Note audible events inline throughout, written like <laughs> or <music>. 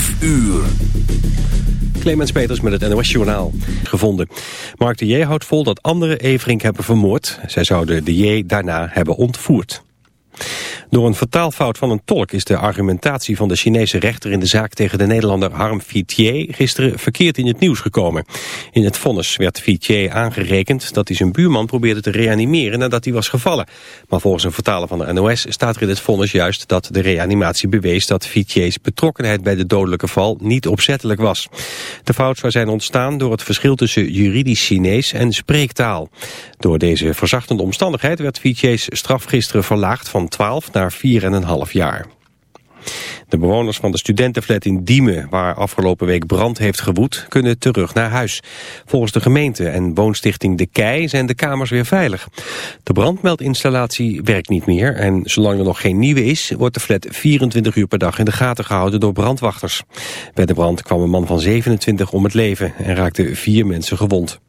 5 uur. Clemens Peters met het NOS Journaal. Gevonden. Mark de J. houdt vol dat anderen Everink hebben vermoord. Zij zouden de J. daarna hebben ontvoerd. Door een vertaalfout van een tolk is de argumentatie van de Chinese rechter in de zaak tegen de Nederlander Harm Vitier gisteren verkeerd in het nieuws gekomen. In het vonnis werd Vitier aangerekend dat hij zijn buurman probeerde te reanimeren nadat hij was gevallen. Maar volgens een vertaler van de NOS staat er in het vonnis juist dat de reanimatie bewees dat Vitiers betrokkenheid bij de dodelijke val niet opzettelijk was. De fout zou zijn ontstaan door het verschil tussen juridisch Chinees en spreektaal. Door deze verzachtende omstandigheid werd Vitiers straf gisteren verlaagd van 12 naar 4,5 jaar. De bewoners van de studentenflat in Diemen, waar afgelopen week brand heeft gewoed, kunnen terug naar huis. Volgens de gemeente en woonstichting De Kei zijn de kamers weer veilig. De brandmeldinstallatie werkt niet meer en zolang er nog geen nieuwe is, wordt de flat 24 uur per dag in de gaten gehouden door brandwachters. Bij de brand kwam een man van 27 om het leven en raakten vier mensen gewond.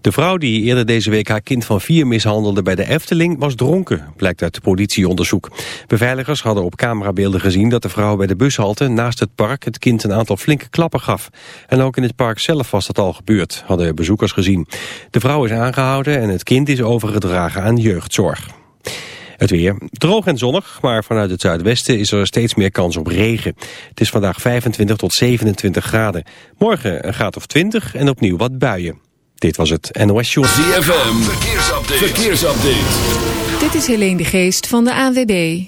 De vrouw die eerder deze week haar kind van vier mishandelde bij de Efteling was dronken, blijkt uit politieonderzoek. Beveiligers hadden op camerabeelden gezien dat de vrouw bij de bushalte naast het park het kind een aantal flinke klappen gaf. En ook in het park zelf was dat al gebeurd, hadden bezoekers gezien. De vrouw is aangehouden en het kind is overgedragen aan jeugdzorg. Het weer droog en zonnig, maar vanuit het zuidwesten is er steeds meer kans op regen. Het is vandaag 25 tot 27 graden. Morgen een graad of 20 en opnieuw wat buien. Dit was het NOS Show. ZFM, verkeersupdate. verkeersupdate. Dit is Helene de Geest van de ANWB.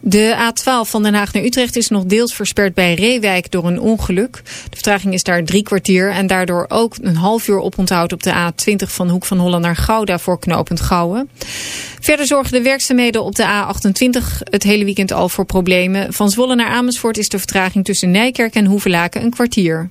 De A12 van Den Haag naar Utrecht is nog deels versperd bij Reewijk door een ongeluk. De vertraging is daar drie kwartier en daardoor ook een half uur oponthoud op de A20 van Hoek van Holland naar Gouda voor knooppunt Gouwen. Verder zorgen de werkzaamheden op de A28 het hele weekend al voor problemen. Van Zwolle naar Amersfoort is de vertraging tussen Nijkerk en Hoevelaken een kwartier.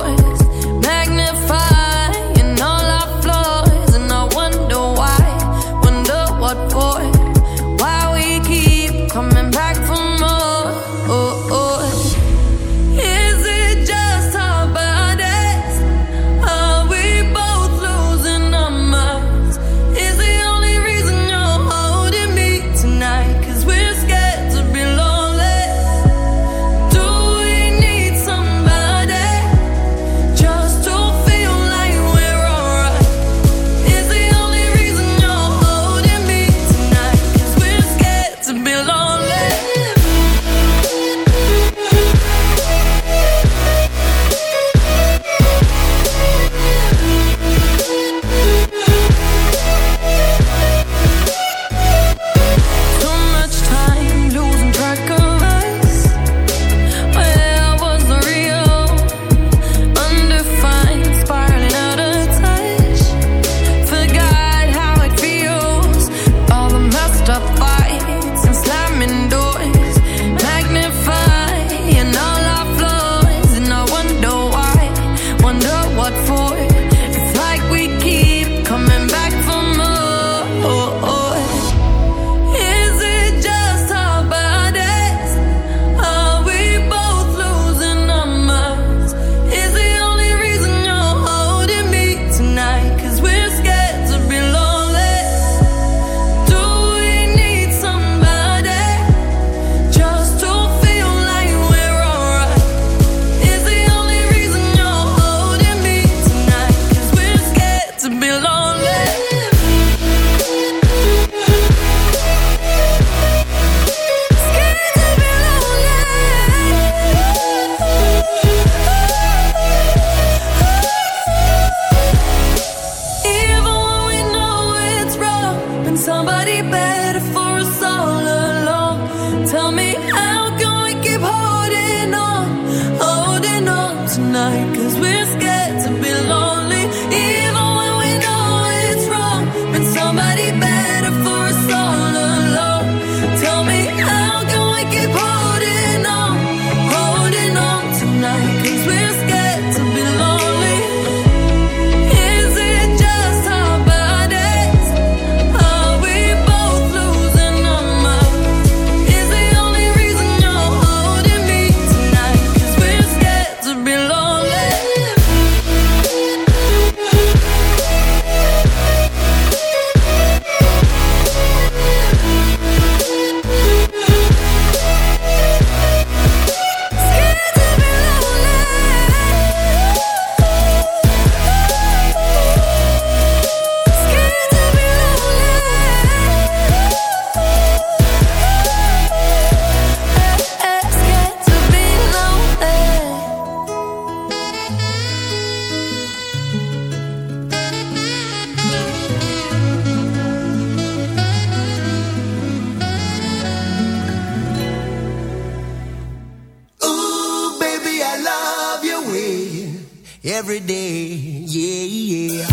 Every day. Yeah, yeah.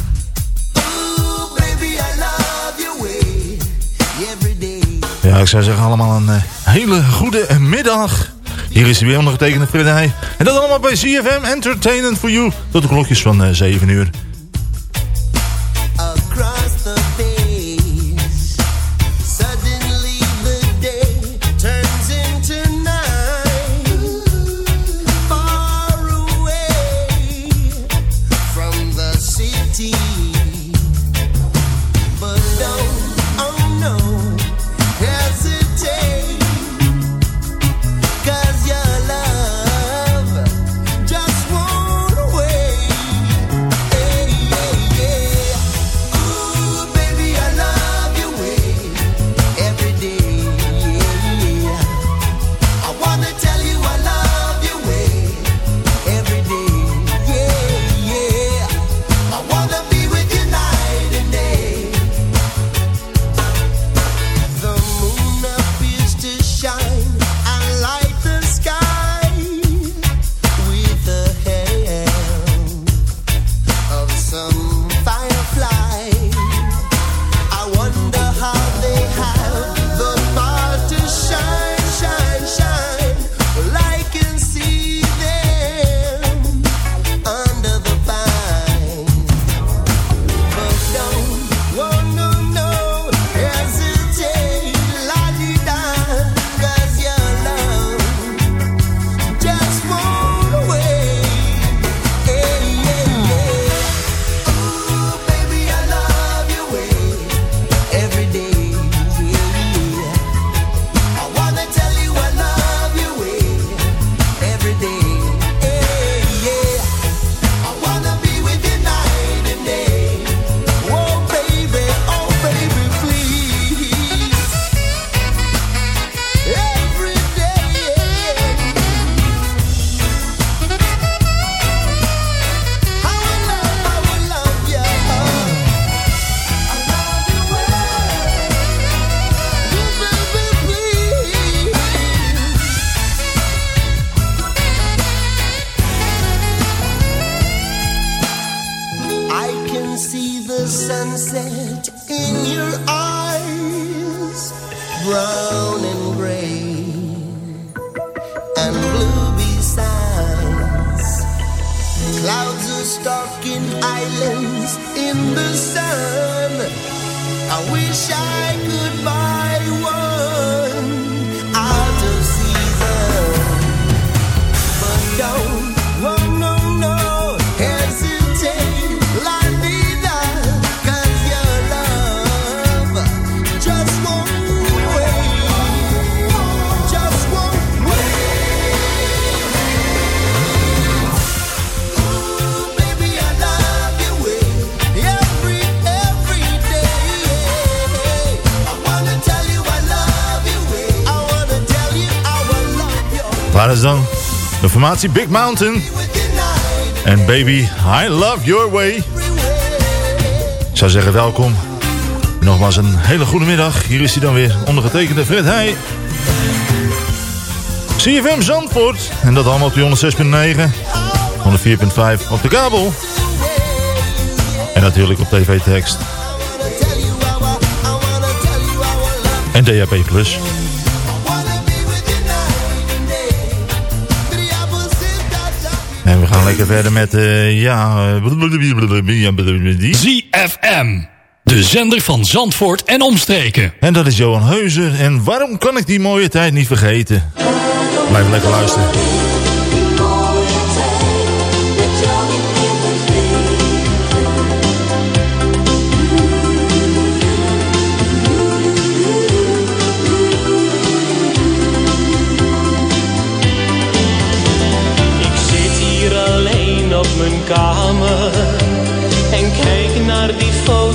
I love way. Every day. Ja, ik zou zeggen allemaal een eh, hele goede middag. Hier is weer ondergetekende Freddy. En dat allemaal bij CFM Entertainment for You. Tot de klokjes van eh 7 uur. Waar is dan de formatie Big Mountain? En baby, I love your way. Ik zou zeggen welkom. Nogmaals een hele goede middag. Hier is hij dan weer, ondergetekende Fred Heij. CFM Zandvoort. En dat allemaal op die 106.9. 104.5 op de kabel. En natuurlijk op tv-tekst. Tell you En we gaan lekker verder met, eh ja... eh, ZFM. De zender van Zandvoort en omstreken. En dat is Johan Heuzer. En waarom kan ik die mooie tijd niet vergeten? Blijf lekker luisteren.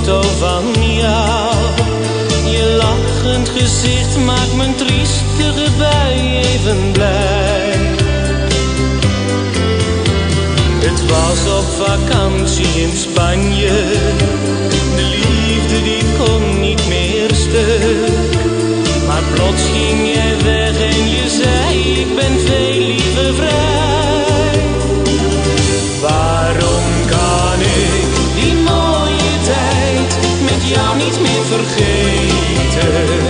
Foto van jou. Je lachend gezicht maakt mijn triestige bui even blij. Het was op vakantie in Spanje, de liefde die kon niet meer stuk. Maar plots ging jij weg en je zei ik ben veel liever vrij. ser.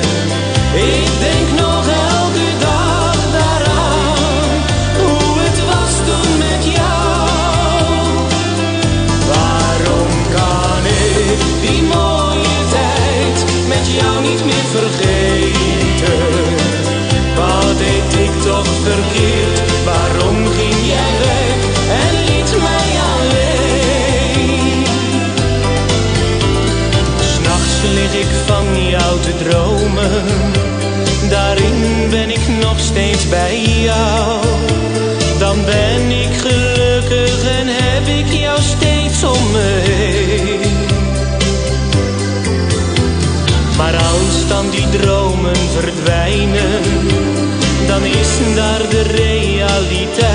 dromen verdwijnen, dan is daar de realiteit.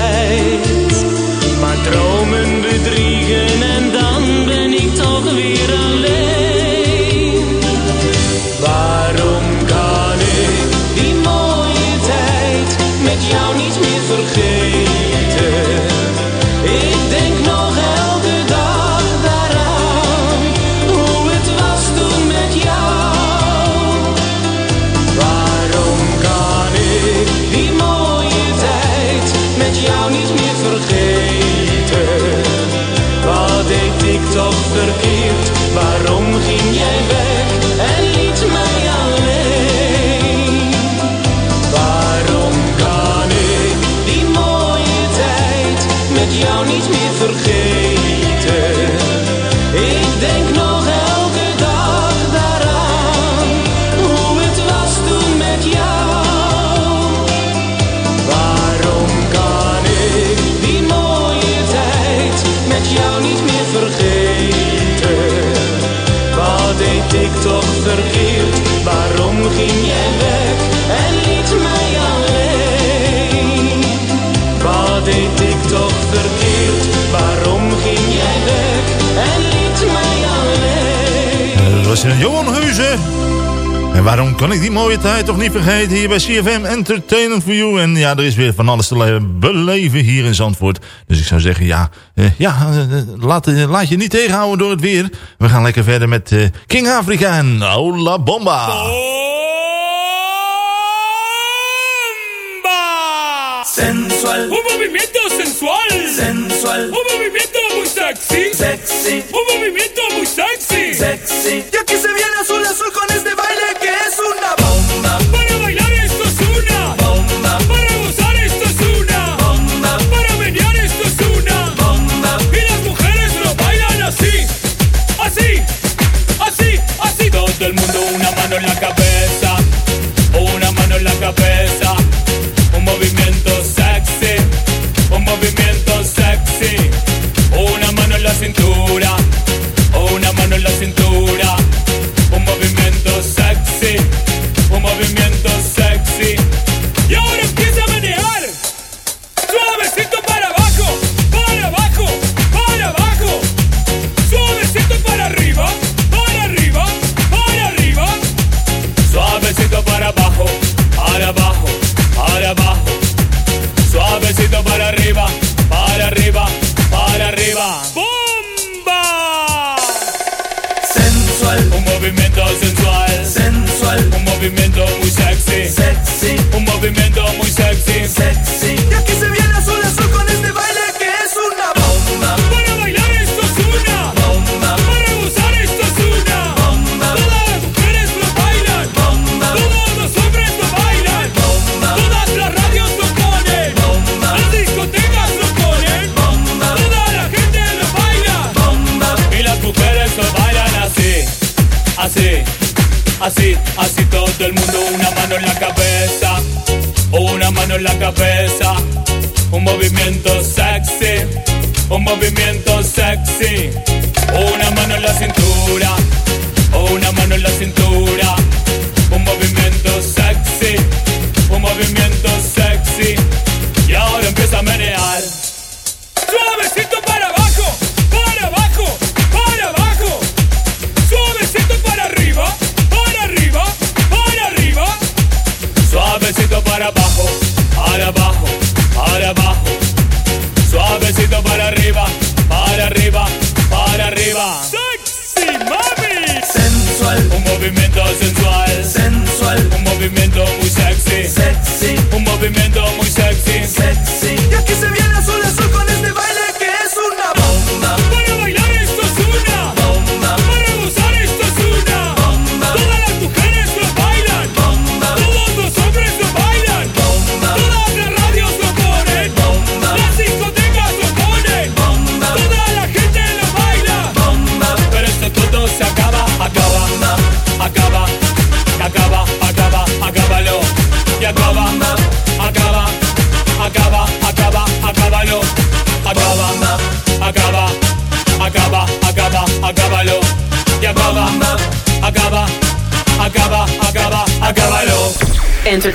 deed ik toch verkeerd? Waarom ging jij weg en liet mij alleen? Eh, dat was eh, Johan Heuze. En waarom kan ik die mooie tijd toch niet vergeten hier bij CFM Entertainment for You. En ja, er is weer van alles te beleven hier in Zandvoort. Dus ik zou zeggen, ja, eh, ja laat, je niet tegenhouden door het weer. We gaan lekker verder met King Afrika en Ola Bomba. Oh! Sensual. Un movimiento sensual. Sensual. Un movimiento muy sexy. Sexy. Un movimiento muy sexy. Sexy. Y aquí se viene azul azul con este baile que es un będą mój sexy Sexy la cabeza. Un movimiento sexy, un movimiento sexy. Una mano en la cintura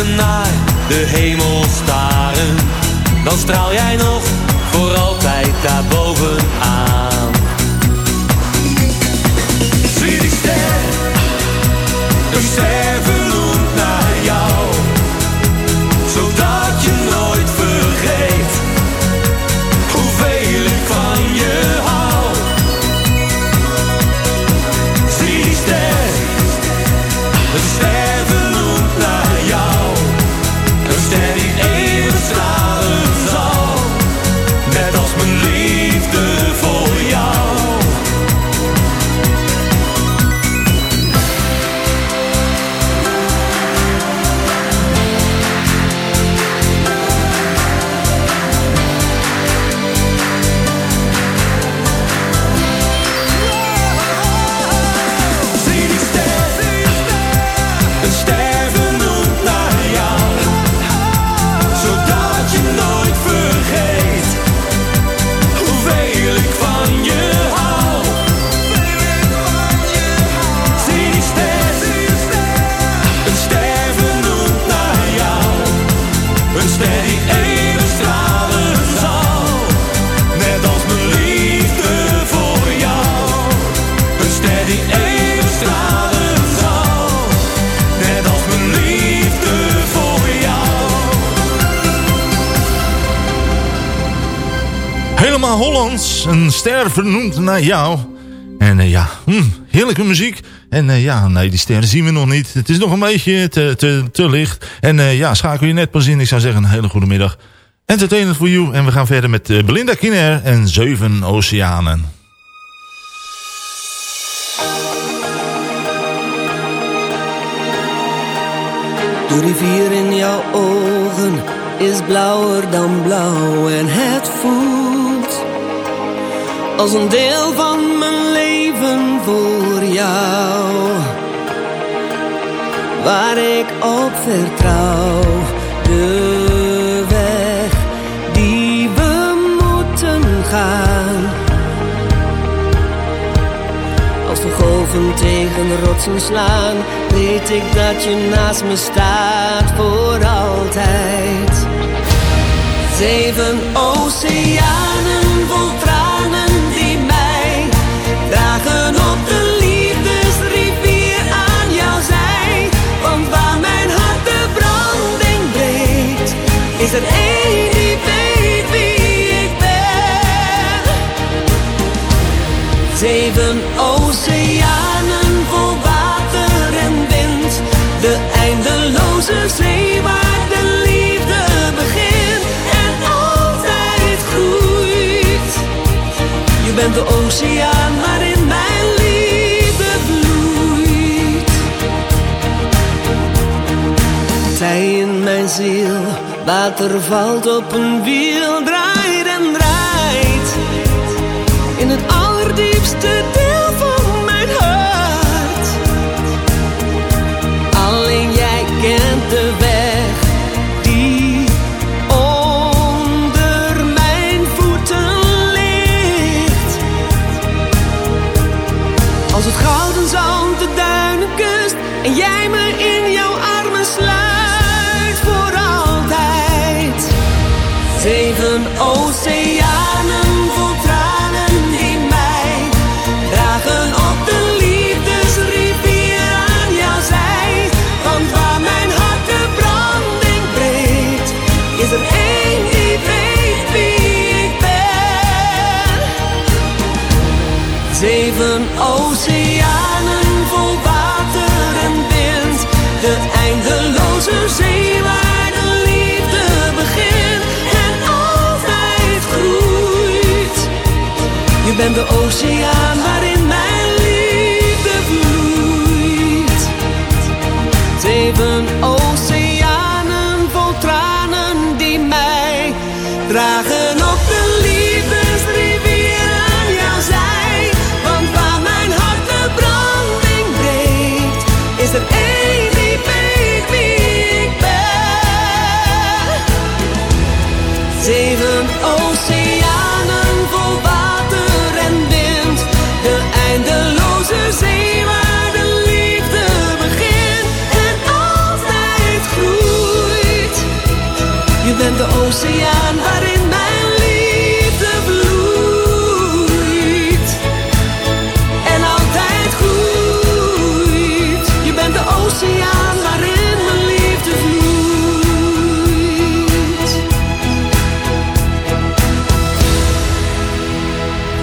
Mensen naar de hemel staren, dan straal jij nog voor altijd daarboven aan. Zie die ster, een ster Hollands. Een ster vernoemd naar jou. En eh, ja, hm, heerlijke muziek. En eh, ja, nee, die sterren zien we nog niet. Het is nog een beetje te, te, te licht. En eh, ja, schakel je net pas in. Ik zou zeggen, een hele goede middag. Entertainment for you. En we gaan verder met Belinda Kiner en Zeven Oceanen. De rivier in jouw ogen is blauwer dan blauw en het voelt als een deel van mijn leven voor jou. Waar ik op vertrouw, de weg die we moeten gaan. Als de golven tegen de rotsen slaan, weet ik dat je naast me staat voor altijd. Zeven oceanen bent de oceaan waarin mijn liefde bloeit. zij in mijn ziel, water valt op een wiel, draait en draait. In het allerdiepste en de oceaan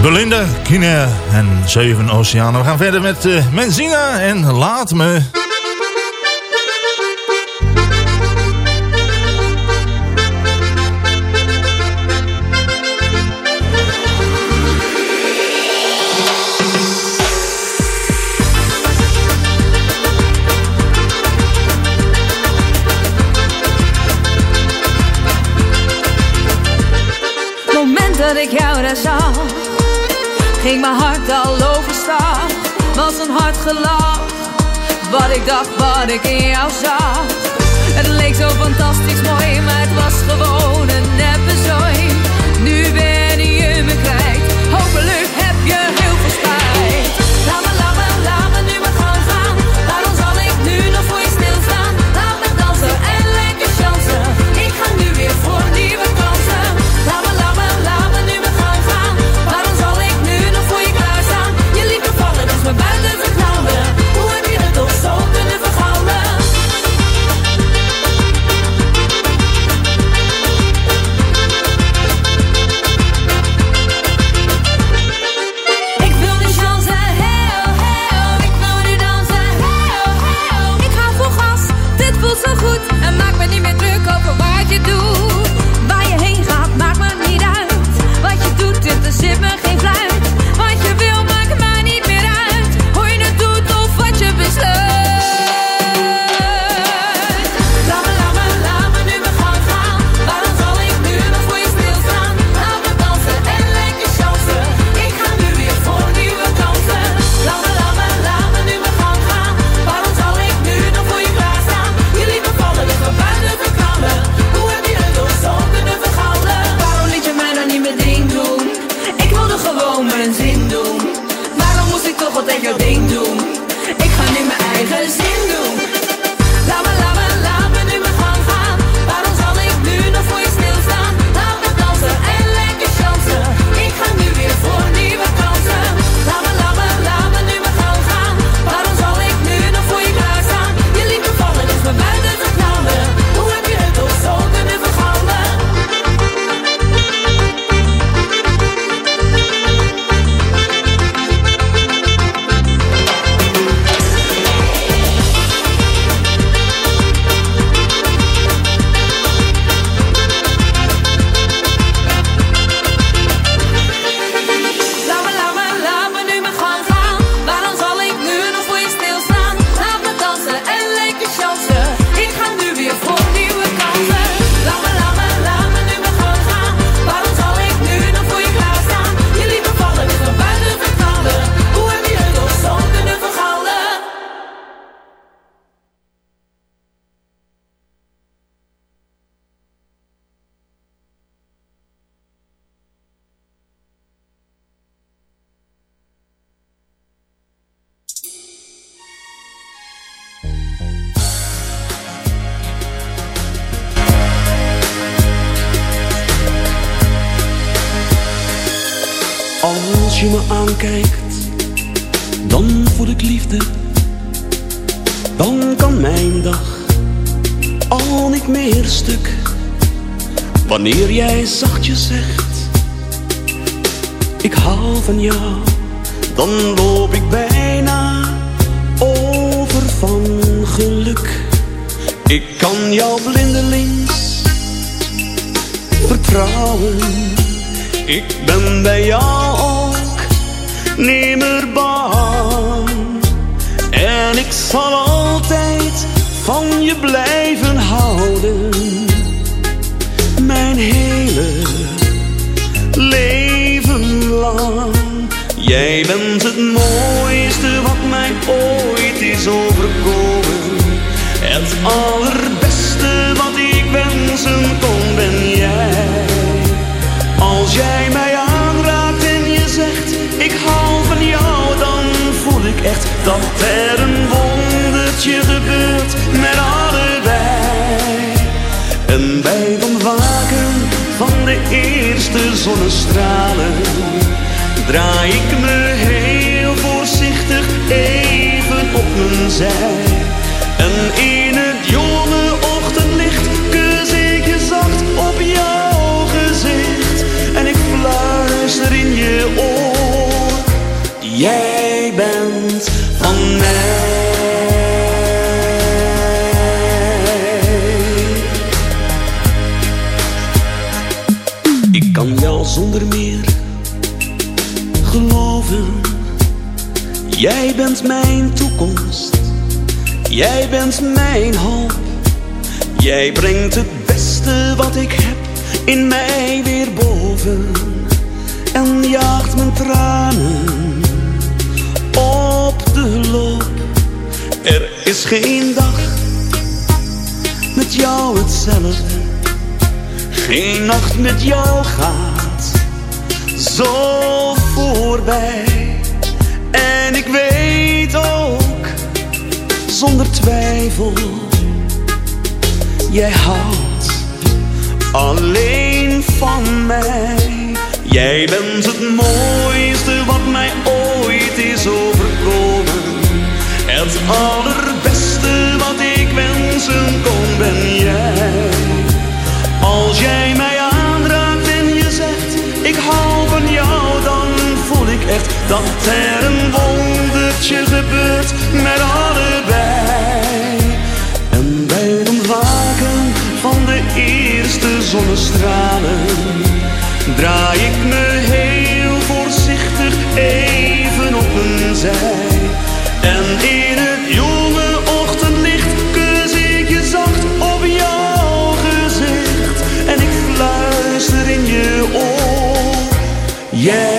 Belinda, Kine en Zeven Oceanen. We gaan verder met uh, Menzina en Laat Me... dat ik jou daar zag ging mijn hart al overstaan. Was een hard gelach, wat ik dacht, wat ik in jou zag. Het leek zo fantastisch mooi, maar het was gewoon. Dan loop ik bijna over van geluk. Ik kan jou blindelings vertrouwen. Ik ben bij jou ook nimmer bang. En ik zal altijd van je blijven houden. Jij bent het mooiste wat mij ooit is overkomen. Het allerbeste wat ik wensen kon ben jij. Als jij mij aanraakt en je zegt ik hou van jou, dan voel ik echt dat er een wondertje gebeurt met allebei. En het ontwaken van de eerste zonnestralen draai ik me heel voorzichtig even op mijn zij. Jij bent mijn toekomst. Jij bent mijn hoop. Jij brengt het beste wat ik heb in mij weer boven. En jaagt mijn tranen op de loop. Er is geen dag met jou hetzelfde. Geen nacht met jou gaat zo voorbij. En ik weet ook, zonder twijfel, jij houdt alleen van mij. Jij bent het mooiste wat mij ooit is overkomen. Het allerbeste wat ik wensen kon ben jij. Als jij mij echt dat er een wondertje gebeurt met allebei. En bij het ontwaken van de eerste zonnestralen draai ik me heel voorzichtig even op een zij. En in het jonge ochtendlicht kus ik je zacht op jouw gezicht. En ik fluister in je oor, jij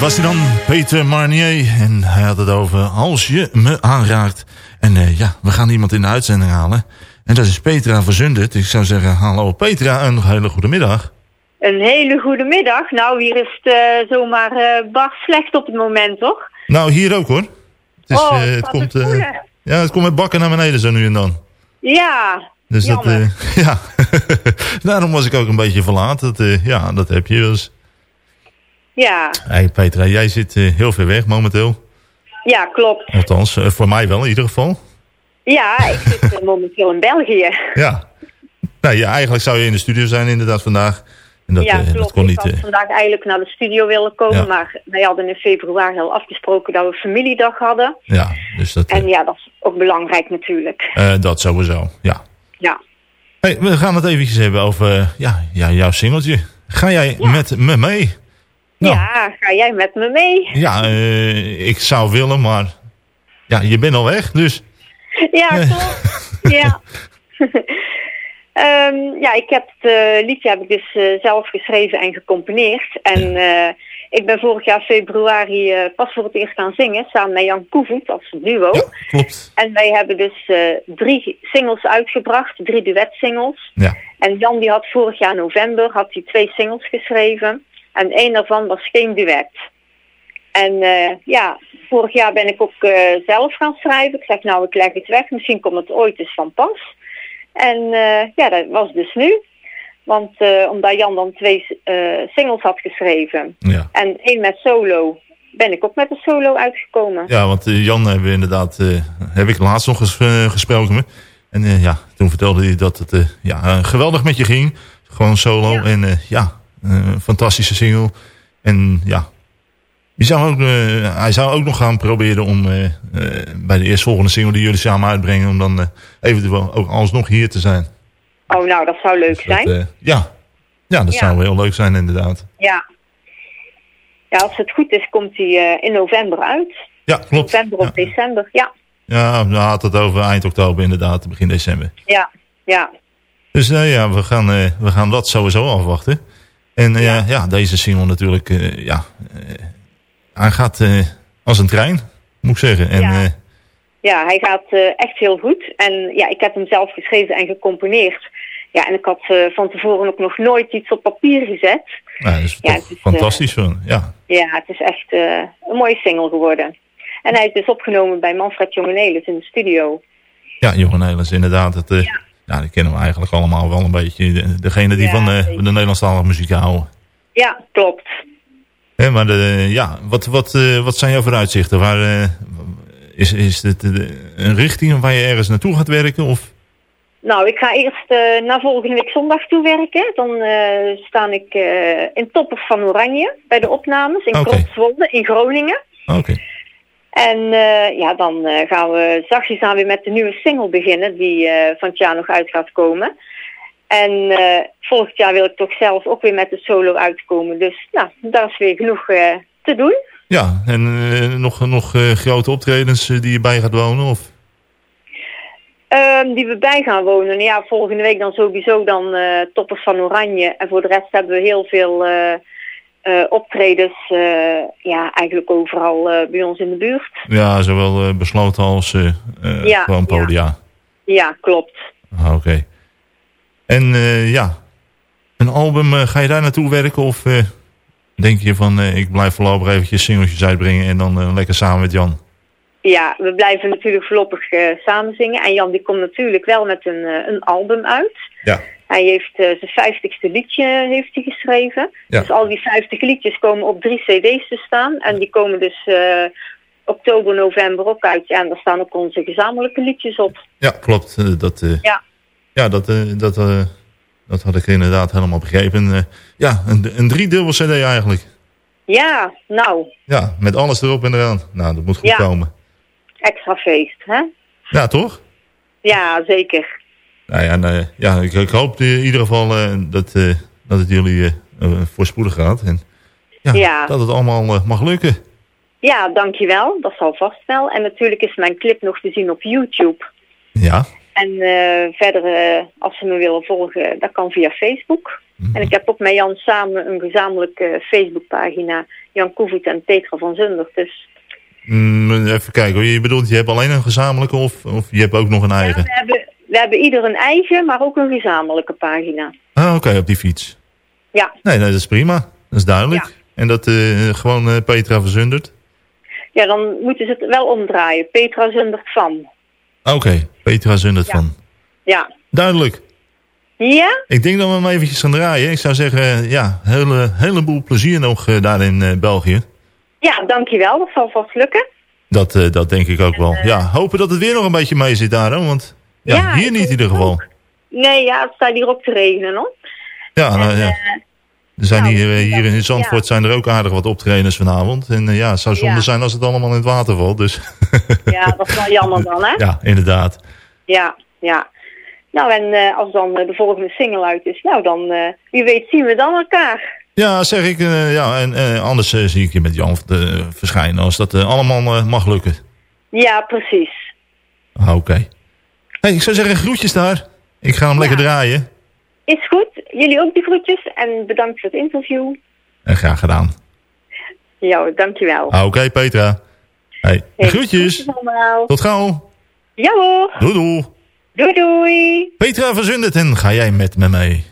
dat was hij dan, Peter Marnier. En hij had het over als je me aanraakt. En eh, ja, we gaan iemand in de uitzending halen. En dat is Petra Verzundert. Ik zou zeggen, hallo Petra, een hele goede middag. Een hele goede middag. Nou, hier is het eh, zomaar eh bar slecht op het moment, toch? Nou, hier ook hoor. Het, is, Oh, het komt, goeie. ja, het komt met bakken naar beneden zo nu en dan. Ja, Dus dat, jammer. <laughs> ja. <laughs> Daarom was ik ook een beetje verlaat. Dat, ja, dat heb je dus. Ja, Hey Petra, jij zit eh, heel ver weg momenteel. ja, klopt. Althans, eh, voor mij wel in ieder geval. Ja, ik zit eh, momenteel in België. Ja. Nou ja, eigenlijk zou je in de studio zijn inderdaad vandaag. En dat, ja, klopt. dat kon ik niet. had eh, vandaag eigenlijk naar de studio willen komen, Ja. maar wij hadden in februari al afgesproken dat we familiedag hadden. ja, dus dat, En ja, dat is ook belangrijk natuurlijk. dat sowieso, ja. Ja. Hey, we gaan het eventjes hebben over ja, ja, jouw singeltje. Ga jij met me mee? Nou. Ja, ga jij met me mee? Ja, eh, ik zou willen, maar ja, je bent al weg, dus... Ja, klopt. <laughs> ja. <laughs> Ehm, ja, ik heb het eh, liedje heb ik dus eh, zelf geschreven en gecomponeerd. En eh, ik ben vorig jaar februari eh, pas voor het eerst gaan zingen, samen met Jan Koevoet als duo. Klopt. En wij hebben dus eh, drie singles uitgebracht, drie duetsingles. Ja. En Jan die had vorig jaar november had hij twee singles geschreven. En één daarvan was geen duet. En eh, ja, vorig jaar ben ik ook eh, zelf gaan schrijven. Ik zeg nou, ik leg het weg. Misschien komt het ooit eens van pas. En eh, ja, dat was dus nu. Want omdat Jan dan twee singles had geschreven. Ja. En één met solo. Ben ik ook met een solo uitgekomen. Ja, want Jan hebben we inderdaad, heb ik laatst nog eens gesproken met. En ja, toen vertelde hij dat het ja, geweldig met je ging. Gewoon solo en ja, fantastische single. En ja, je zou ook, eh, hij zou ook nog gaan proberen om eh, eh, bij de eerstvolgende single die jullie samen uitbrengen... om dan eh, eventueel ook alsnog hier te zijn. Oh, nou, dat zou leuk zijn. Dat, eh, ja. ja, dat Ja. zou heel leuk zijn inderdaad. Ja. Ja, als het goed is, komt hij eh, in november uit. Ja, klopt. November of december. Ja, Ja, we hadden het over eind oktober inderdaad, begin december. ja, ja. Dus eh, ja, we gaan, eh, we gaan dat sowieso afwachten. En eh, ja. ja, deze single natuurlijk, eh, ja, eh, hij gaat als een trein, moet ik zeggen. En Ja. Ja, hij gaat echt heel goed. En ja, ik heb hem zelf geschreven en gecomponeerd. Ja, en ik had van tevoren ook nog nooit iets op papier gezet. nou, dat is Ja, toch het is, fantastisch. van, ja. Ja, het is echt een mooie single geworden. En hij is dus opgenomen bij Manfred Jongenelis in de studio. ja, Nederlands inderdaad. Het, eh, ja. die kennen we eigenlijk allemaal wel een beetje. De- degene die Ja, van zeker. de Nederlandstalige muziek houden. Ja, klopt. Maar de, ja, wat, wat, eh, wat zijn jouw vooruitzichten? Waar, eh, is, is het eh, een richting waar je ergens naartoe gaat werken? Of? Nou, ik ga eerst eh naar volgende week zondag toe werken. Dan eh sta ik in Toppers van Oranje bij de opnames in Oké. Klopswolde in Groningen. Oké. En eh, ja, dan eh, gaan we zachtjes aan weer met de nieuwe single beginnen die eh, van het jaar nog uit gaat komen. En volgend jaar wil ik toch zelf ook weer met de solo uitkomen. Dus nou, daar is weer genoeg te doen. Ja, en nog, nog grote optredens die je bij gaat wonen? Of? Ehm, die we bij gaan wonen. Ja, volgende week dan sowieso dan Toppers van Oranje. En voor de rest hebben we heel veel eh, optredens. eh, ja, eigenlijk overal eh, bij ons in de buurt. Ja, zowel besloten als Ja, gewoon podia. Ja, klopt. Ah, Oké. En ja, een album, ga je daar naartoe werken? Of denk je van, ik blijf voorlopig eventjes singeltjes uitbrengen en dan lekker samen met Jan? Ja, we blijven natuurlijk voorlopig samen zingen. En Jan die komt natuurlijk wel met een, een album uit. Ja. Hij heeft eh, zijn vijftigste liedje heeft hij geschreven. Ja. Dus al die vijftig liedjes komen op drie cd's te staan. En die komen dus eh, oktober, november ook uit. Ja, en daar staan ook onze gezamenlijke liedjes op. Ja, klopt. Eh, dat, Ja. ja, dat, dat, dat had ik inderdaad helemaal begrepen. Ja, een, een driedubbel cd eigenlijk. Ja, nou, Ja, met alles erop en eraan. Nou, dat moet goed Ja. komen. extra feest, hè? Ja, toch? Ja, zeker. Nou ja, nee, ja ik, ik hoop in ieder geval eh, dat, eh, dat het jullie eh, voorspoedig gaat. En ja, Ja. dat het allemaal mag lukken. Ja, dankjewel. Dat zal vast wel. En natuurlijk is mijn clip nog te zien op YouTube. Ja, En verder, als ze me willen volgen, dat kan via Facebook. En ik heb ook met Jan samen een gezamenlijke Facebookpagina. Jan Koevoet en Petra van Zundert. Dus Mm, even kijken. Je bedoelt, je hebt alleen een gezamenlijke of, of je hebt ook nog een eigen? we hebben, we hebben ieder een eigen, maar ook een gezamenlijke pagina. Ah, oké, op die fiets. Ja, Nee, nee, dat is prima. Dat is duidelijk. En dat eh, gewoon eh, Petra verzundert. ja dan moeten ze het wel omdraaien. Petra Zundert van. Oké, Petra zundert Ja. van. Ja. Duidelijk. Ja? Ik denk dat we hem eventjes gaan draaien. Ik zou zeggen, eh, ja, hele, heleboel plezier nog daar in België. Ja, dankjewel. Dat zal vast lukken. Dat, dat denk ik ook wel. Ja, hopen dat het weer nog een beetje mee zit daar, hoor. Want ja, Ja, hier niet in ieder geval. Nee, ja, het staat hier ook te regenen hoor. Ja, nou, ja. Er zijn nou, hier, eh, hier in Zandvoort zijn er ook aardig wat optredens vanavond. En eh, ja, het zou zonde zijn als het allemaal in het water valt. Dus <laughs> Ja, dat is wel jammer dan hè. <laughs> ja, inderdaad. Ja, ja. Nou, en eh, als dan eh, de volgende single uit is, nou dan, eh, wie weet zien we dan elkaar. Ja, zeg ik. eh, ja, en eh, anders eh, zie ik je met Jan eh, verschijnen. Als dat eh, allemaal eh, mag lukken. Ja, precies. Ah, Oké. Hey, ik zou zeggen, groetjes daar. Ik ga hem lekker draaien. Is goed. Jullie ook die groetjes en bedankt voor het interview. En graag gedaan. Ja, dankjewel. Ah, Oké, Petra. Hey, Hey, groetjes. allemaal. Tot gauw. Ja hoor. Doei doei. Doei doei. Petra verzundert en ga jij met me mee.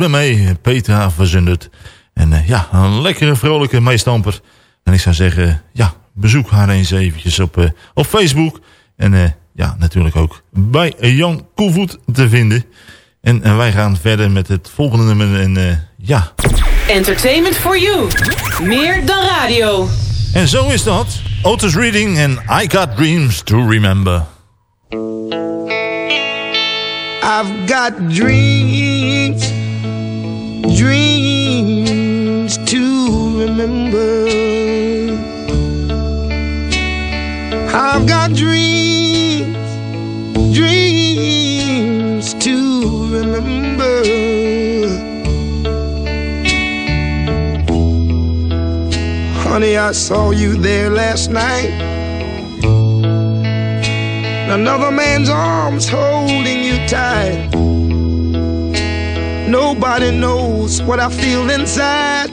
Me mee, Petra Verzundert. En eh, ja, een lekkere, vrolijke meestamper. En ik zou zeggen, ja, bezoek haar eens eventjes op, eh, op Facebook. En eh, ja, natuurlijk ook bij Jan Koevoet te vinden. En eh, wij gaan verder met het volgende nummer. En eh, ja, Entertainment for you. Meer dan radio. en zo is dat. Otis Reading en I Got Dreams to Remember. I've got dreams, dreams to remember. I've got dreams, dreams to remember. Honey, I saw you there last night. Another man's arms holding you tight. Nobody knows what I feel inside.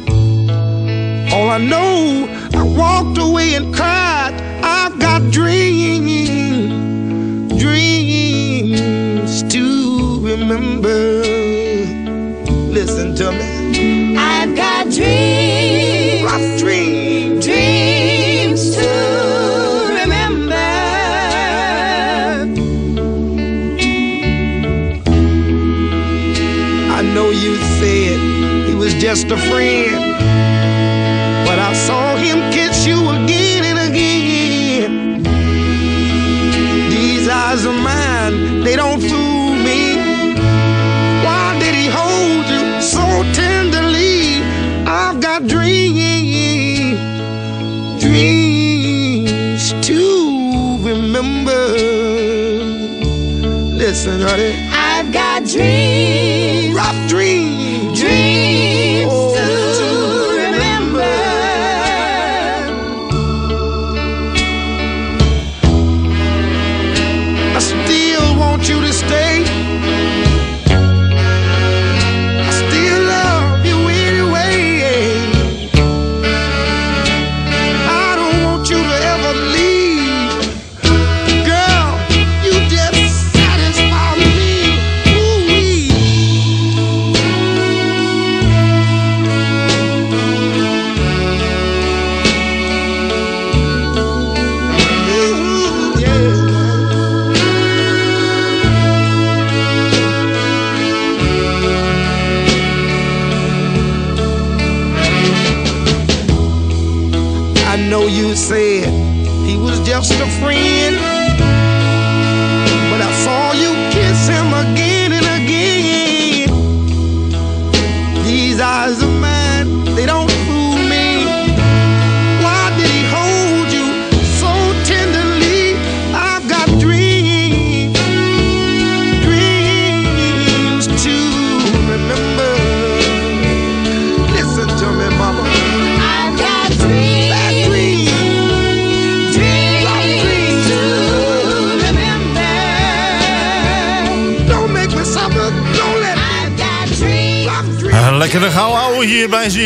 All I know, I walked away and cried. I've got dreams, dreams to remember. Listen to me. I've got dreams, just a friend, but I saw him kiss you again and again. These eyes of mine, they don't fool me. Why did he hold you so tenderly? I've got dreams, dreams to remember. Listen, honey. I've got dreams, rough dreams,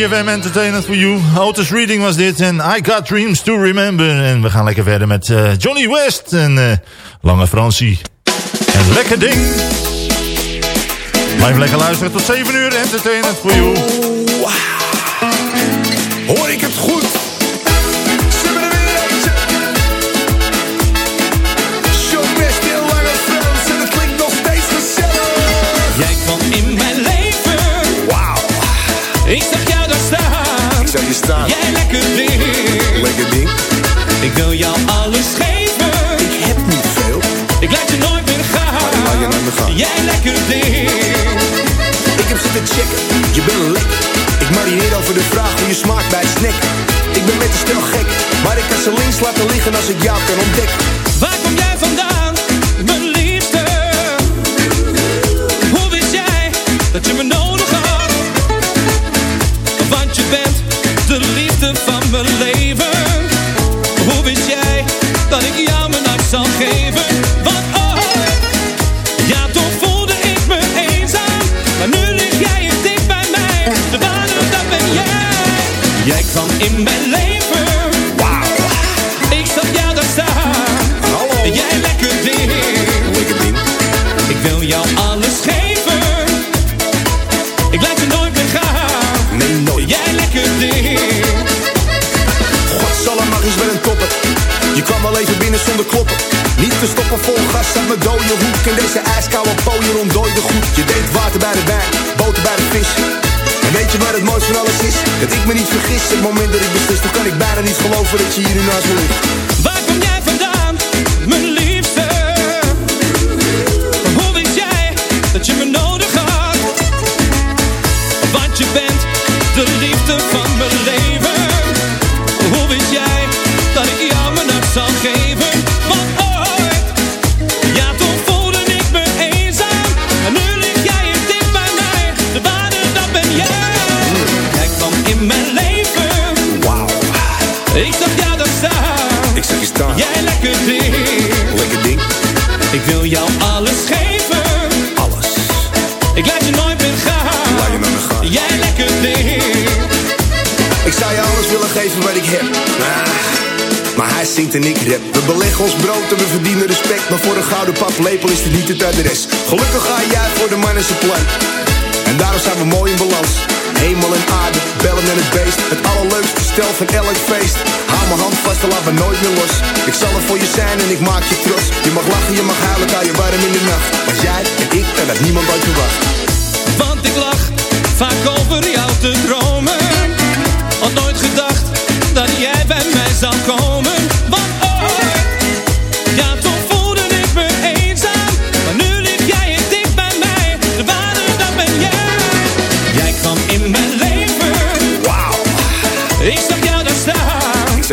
ZFM Entertainment for You. Otis Reading was dit en I Got Dreams to Remember. En we gaan lekker verder met eh, Johnny West en eh, Lange Francie. En lekker ding. Blijf lekker luisteren tot 7 uur Entertainment for You. Hoor ik het goed? Je. Jij lekker ding. Lekker ding. Ik wil jou alles geven. Ik heb niet veel. Ik laat je nooit meer gaan. je nooit meer gaan. Jij lekker ding. Ik heb zitten checken, je bent een. Ik marineer over de vraag hoe je smaakt bij een snack. Ik ben met de stel gek, maar ik kan ze links laten liggen als ik jou kan ontdekken. Waar te stoppen vol gas uit mijn dode hoek. En deze ijskoude pooier ontdooide goed. Je deed water bij de wijn, boter bij de vis. En weet je wat het mooiste van alles is? Dat ik me niet vergis. Het moment dat ik beslis, dan kan ik bijna niet geloven dat je hier nu naast me. Zingt en ik. We beleggen ons brood en we verdienen respect. Maar voor een gouden paplepel is dit niet het adres. Gelukkig ga jij voor de man en zijn plan. En daarom zijn we mooi in balans. Hemel en aarde, bellen en het beest. Het allerleukste stel van elk feest. Hou mijn hand vast en laat me nooit meer los. Ik zal er voor je zijn en ik maak je trots. Je mag lachen, je mag huilen, hou je warm in de nacht. Maar jij en ik, en dat niemand ooit verwacht. Want ik lach vaak over jou te dromen. Had nooit gedacht dat jij bij mij zou komen.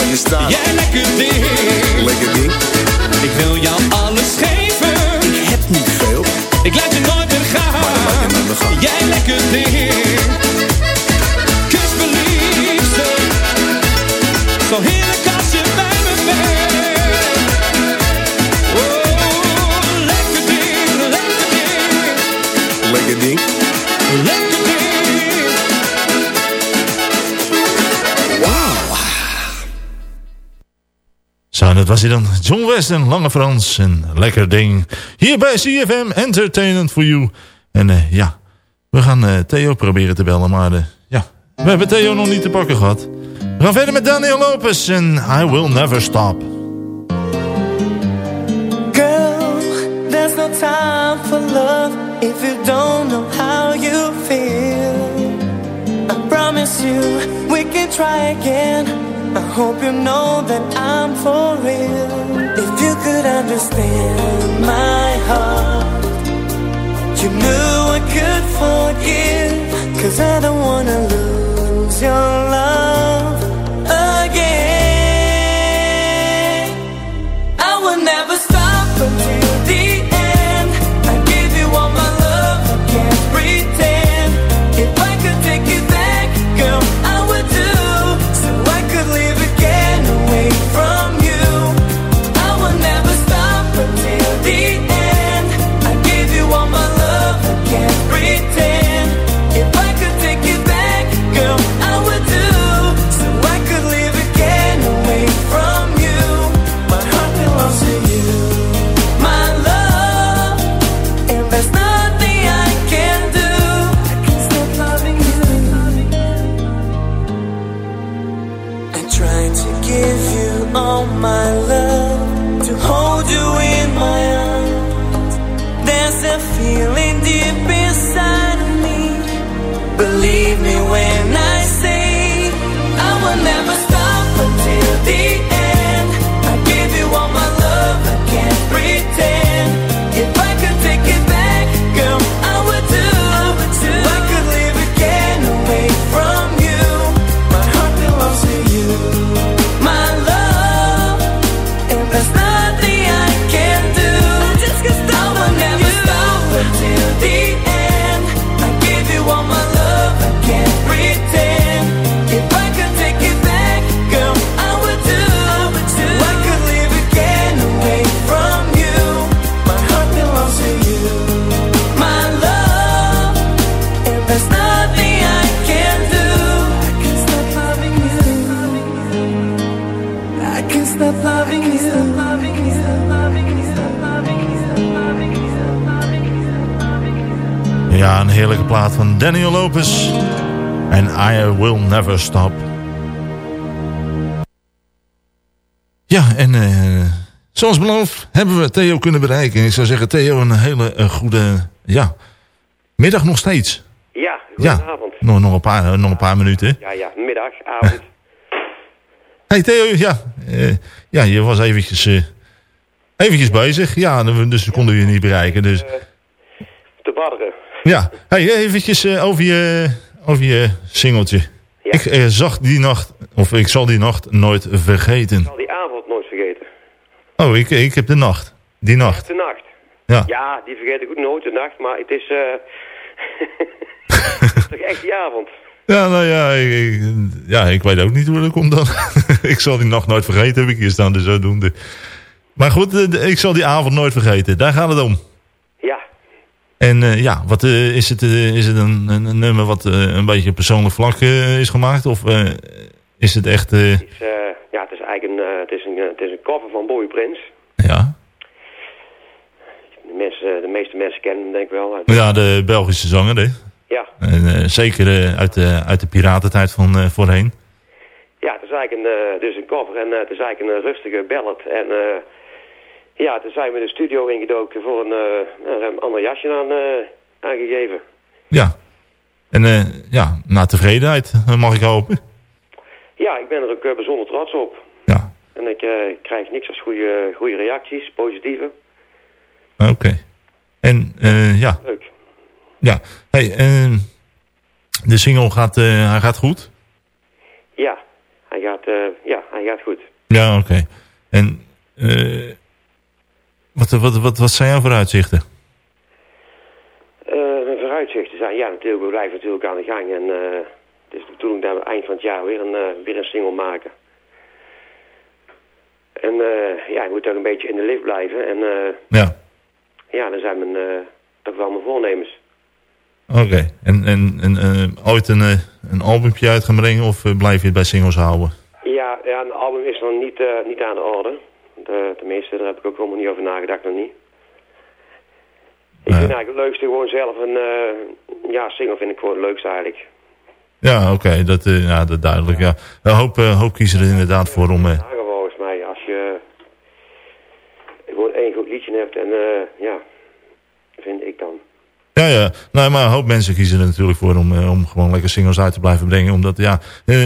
Je. Jij lekker ding. Lekker ding. Ik wil jou alles geven. Ik heb niet veel. Ik laat je nooit meer gaan. laat je nooit meer gaan. Jij lekker ding. Kus me liefste. Zo heerlijk dat was hij dan. John West en Lange Frans en lekker ding. Hier bij CFM Entertainment for You. En eh, ja, we gaan eh, Theo proberen te bellen, maar eh, ja, we hebben Theo nog niet te pakken gehad. We gaan verder met Daniel Lopez en I Will Never Stop. Girl, there's no time for love if you don't know how you feel. I promise you we can try again. I hope you know that I'm for real. If you could understand my heart, you knew I could forgive. Cause I don't wanna lose your love Daniel Lopez. En I Will Never Stop. Ja, en eh, zoals beloofd hebben we Theo kunnen bereiken. Ik zou zeggen, Theo, een hele eh, goede ja, middag nog steeds. Ja, Ja, goedenavond. nog, nog, een paar, nog een paar minuten. Ja, ja, middag, avond. <laughs> Hey Theo, ja, eh, ja je was eventjes, eh, eventjes bezig. Ja, dus we konden je niet bereiken. Dus Te badderen. Ja, hey, eventjes eh, over, je, over je singeltje. Ik eh, zag die nacht, of ik zal die nacht nooit vergeten. Ik zal die avond nooit vergeten. Oh, ik, ik heb de nacht. Die nacht. De nacht. Ja. Ja, die vergeet ik ook nooit, de nacht. Maar het is... het is <laughs> toch echt die avond. Ja, nou ja, ik, ja, ik weet ook niet hoe dat komt dan. <laughs> ik zal die nacht nooit vergeten, heb ik hier staan, dus zodoende. Maar goed, ik zal die avond nooit vergeten. Daar gaat het om. En eh, ja, wat, eh, is, het, eh, is het een, een, een nummer wat een beetje persoonlijk vlak is gemaakt? Of is het echt... Het is, ja, het is eigenlijk een, het is een, het is een cover van Bobby Prince. ja. De, mensen, de meeste mensen kennen hem denk ik wel. ja, de Belgische zanger, hè? Ja. En, zeker uit, de, uit de piratentijd van voorheen. Ja, het is eigenlijk een, dus een cover en het is eigenlijk een rustige ballad. En eh, ja, toen zijn we de studio ingedoken voor een, eh, een ander jasje aan, eh, aangegeven. Ja. En eh, ja, naar tevredenheid, mag ik hopen. Ja, ik ben er ook bijzonder trots op. Ja. En ik krijg niks als goede, goede reacties, positieve. Oké. En eh, ja. Leuk. Ja. Hey, eh, de single gaat, eh, hij gaat goed? Ja, hij gaat, eh, ja, hij gaat goed. Ja, oké. En eh, wat, wat, wat, wat zijn jouw vooruitzichten? Eh, mijn vooruitzichten zijn, ja, natuurlijk, we blijven natuurlijk aan de gang. En eh, het is de bedoeling dat we eind van het jaar weer een, eh, weer een single maken. En ja, ik moet toch een beetje in de lift blijven. En Ja. ja, dan zijn mijn, eh, toch wel mijn voornemens. Oké. En, en, en ooit een, een albumpje uit gaan brengen of blijf je het bij singles houden? Ja, ja een album is nog niet, niet aan de orde. De, tenminste, daar heb ik ook helemaal niet over nagedacht nog niet. Ik vind eigenlijk het leukste gewoon zelf een eh, ja, single vind ik gewoon het leukste eigenlijk. Ja, oké. Dat, eh, ja, dat duidelijk, ja. Een hoop, eh, hoop kiezen er inderdaad voor om... eh, Ja, volgens mij, als je gewoon één goed liedje hebt en eh, ja, vind ik dan. Ja, ja. Nou, maar een hoop mensen kiezen er natuurlijk voor om, eh, om gewoon lekker singles uit te blijven brengen. Omdat, ja, eh,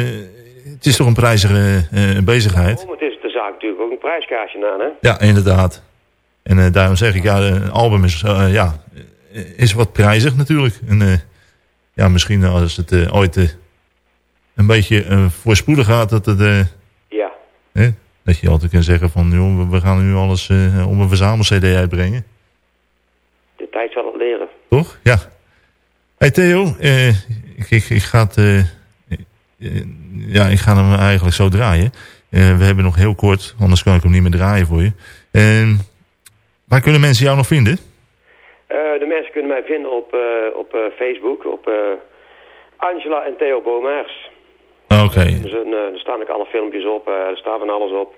het is toch een prijzige eh, bezigheid. Zaak natuurlijk ook een prijskaartje aan, hè? Ja, inderdaad. En eh, daarom zeg ik, ja, een album is, eh, ja, is wat prijzig natuurlijk. En eh, ja, misschien als het ooit een beetje voorspoedig gaat, dat het... Ja. hè, dat je altijd kan zeggen van, joh, we- gaan nu alles om een verzamel-cd uitbrengen. De tijd zal het leren. Toch? Ja. Hey Theo, ik, ik, ik, ga het, ja, ik ga hem eigenlijk zo draaien. Eh, we hebben nog heel kort, anders kan ik hem niet meer draaien voor je. Eh, waar kunnen mensen jou nog vinden? Eh, de mensen kunnen mij vinden op, eh, op Facebook, op Angela en Theo Bomaers. Oké. Dus, eh, er staan ook alle filmpjes op, er staat van alles op.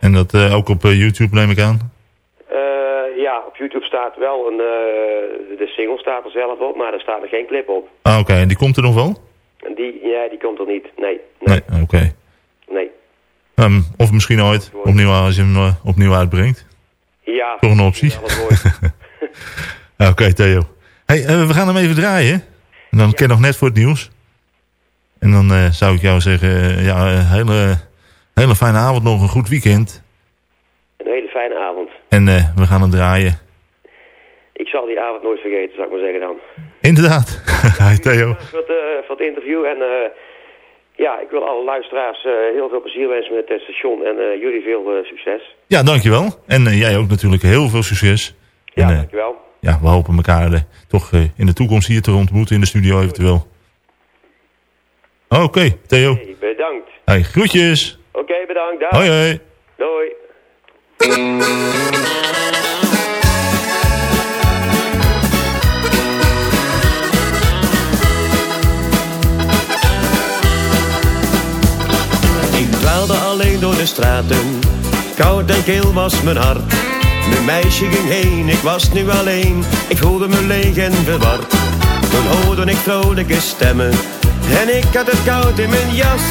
En dat ook op YouTube neem ik aan? Ja, op YouTube staat wel een, de single staat er zelf op, maar er staat er geen clip op. Ah, oké. En die komt er nog wel? Die, ja, die komt er niet. Nee, Nee, oké. Nee. Ehm, of misschien ooit, opnieuw als je hem eh, opnieuw uitbrengt. Ja. Toch een optie. <laughs> Oké, Theo. Hey, eh, we gaan hem even draaien. En dan ken nog net voor het nieuws. En dan eh, zou ik jou zeggen, ja, een hele, hele fijne avond nog, een goed weekend. Een hele fijne avond. En we gaan hem draaien. Ik zal die avond nooit vergeten, zou ik maar zeggen dan. Inderdaad. <laughs> Hi Theo. Voor het, voor het interview en ja, ik wil alle luisteraars eh, heel veel plezier wensen met het station en eh, jullie veel eh, succes. Ja, dankjewel. En jij ook natuurlijk heel veel succes. Ja, en, dankjewel. ja, we hopen elkaar toch in de toekomst hier te ontmoeten in de studio eventueel. Oké, Theo. Hey, bedankt. Hey, groetjes. Oké, bedankt. Dag. Hoi, hoi. Doei. De straten, koud en kil was mijn hart. Mijn meisje ging heen, ik was nu alleen, ik voelde me leeg en verward. Toen hoorde ik vrolijke stemmen, en ik had het koud in mijn jas.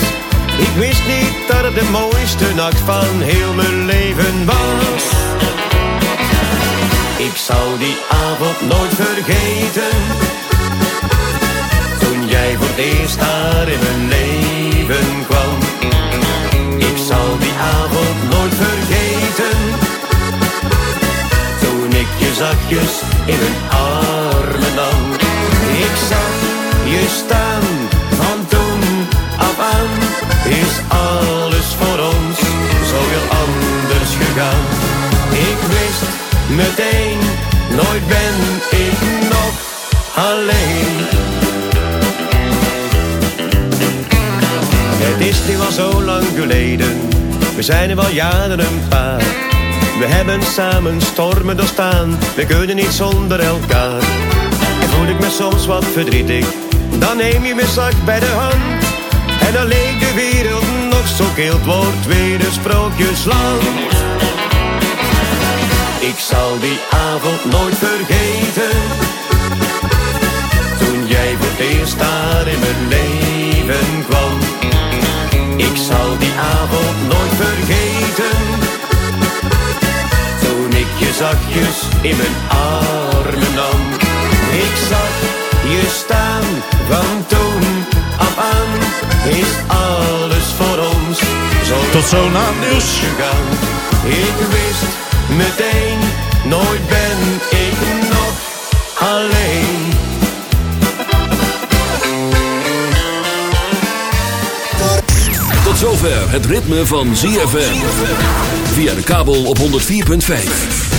Ik wist niet dat het de mooiste nacht van heel mijn leven was. Ik zou die avond nooit vergeten, toen jij voor het eerst daar in mijn leven Zachtjes in mijn armen nam. Ik zag je staan van toen af aan. Is alles voor ons zo heel anders gegaan. Ik wist meteen, nooit ben ik nog alleen. Het is nu al zo lang geleden, we zijn er al jaren een paar. We hebben samen stormen doorstaan, we kunnen niet zonder elkaar. En voel ik me soms wat verdrietig, dan neem je me zacht bij de hand. En dan leek de wereld nog zo het wordt weer een sprookjesland. Ik zal die avond nooit vergeten, toen jij voor het daar in mijn leven kwam. Ik zal die avond nooit vergeten. Zachtjes in mijn armen nam. Ik zag je staan van toen af aan. Is alles voor ons zo Tot zo na nieuws. gegaan. Ik wist meteen, nooit ben ik nog alleen. Tot zover het ritme van ZFM. Via de kabel op 104.5.